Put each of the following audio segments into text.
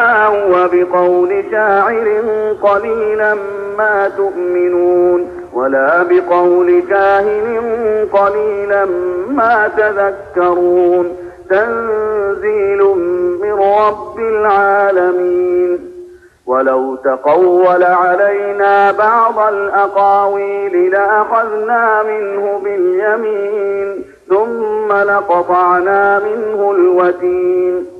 هو بقول شاعر قليلا ما تؤمنون ولا بقول كاهن قليلا ما تذكرون تنزيل من رب العالمين ولو تقول علينا بعض الأقاويل لأخذنا منه باليمين ثم لقطعنا منه الوتين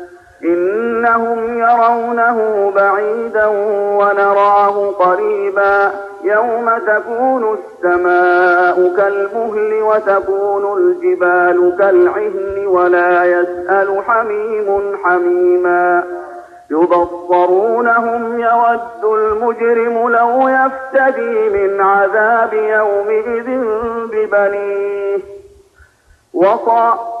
إنهم يرونه بعيدا ونراه قريبا. يوم تكون السماء كالمهل وتكون الجبال كالعهن ولا يسأل حميم حميما. يبصرونهم يود المجرم لو يفتدي من عذاب يومئذ ببنيه. وصا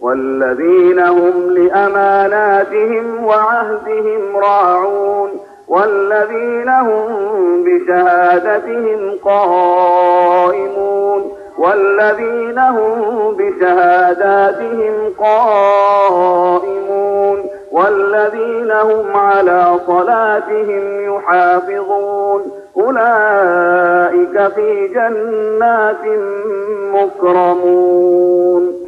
والذين هم لأماناتهم وعهدهم راعون والذين هم بشهادتهم قائمون والذين هم بشهاداتهم قائمون والذين هم على صلاتهم يحافظون أولئك في جنات مكرمون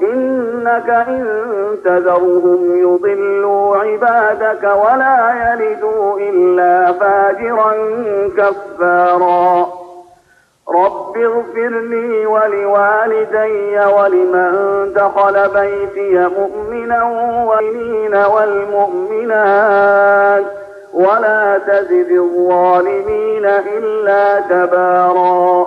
إنك إن تذرهم يضلوا عبادك ولا يلدوا إلا فاجرا كفارا. رب اغفر لي ولوالدي ولمن دخل بيتي مؤمنا والمؤمنين والمؤمنات. ولا تزد الظالمين إلا تبارا.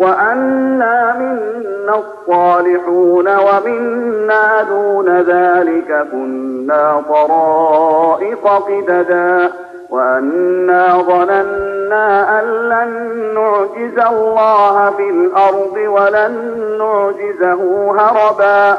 وأنا منا الصالحون ومنا دون ذلك كنا طرائق قددا وأنا ظننا أن لن نعجز الله في الأرض ولن نعجزه هربا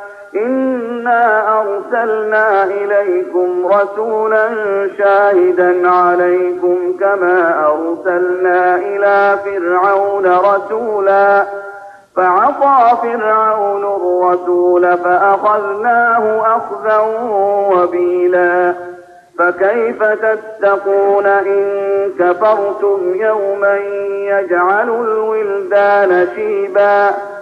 إنا أرسلنا إليكم رسولا شاهدا عليكم كما أرسلنا إلى فرعون رسولا فعصى فرعون الرسول فأخذناه أخذا وبيلا فكيف تتقون إن كفرتم يوما يجعل الولدان شيبا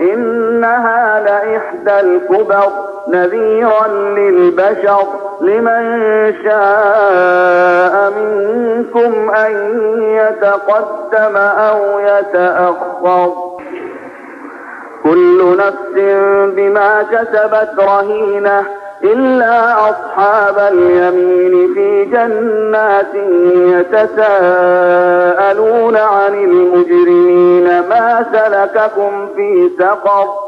إنها لإحدى الكبر نذيرا للبشر. لمن شاء منكم أن يتقدم أو يتأخر. كل نفس بما كسبت رهينة. إلا أصحاب اليمين في جنات يتساءلون عن المجرمين ما سلككم في سقر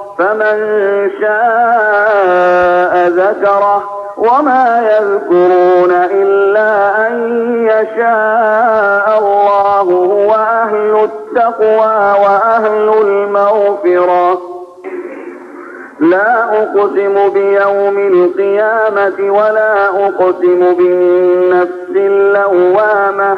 فمن شاء ذكره وما يذكرون إلا أن يشاء الله هو أهل التقوى وأهل المغفرة. لا أقسم بيوم القيامة ولا أقسم بالنفس اللوامة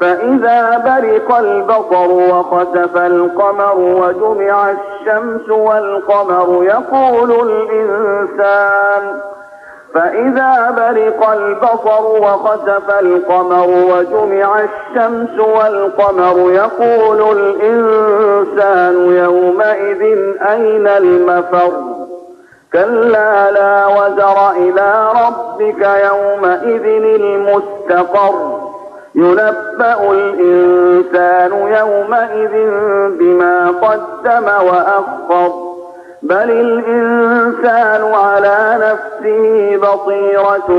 فإذا برق البصر وخسف القمر وجمع الشمس والقمر يقول الإنسان فإذا برق البصر وخسف القمر وجمع الشمس والقمر يقول الإنسان يومئذ أين المفر؟ كلا لا وزر إلى ربك يومئذ المستقر. ينبأ الإنسان يومئذ بما قدم وأخر بل الإنسان على نفسه بصيرة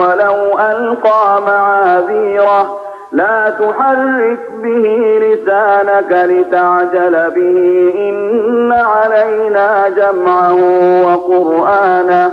ولو ألقى معاذيره لا تحرك به لسانك لتعجل به إن علينا جمعه وقرآنه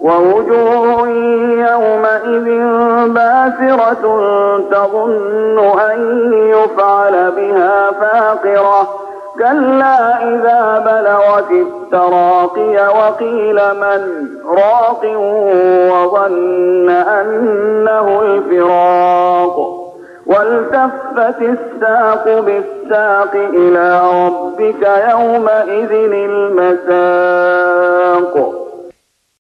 ووجوه يومئذ باسرة تظن أن يفعل بها فاقرة. كلا إذا بلغت التراقي وقيل من راق وظن أنه الفراق. والتفت الساق بالساق إلى ربك يومئذ المساق.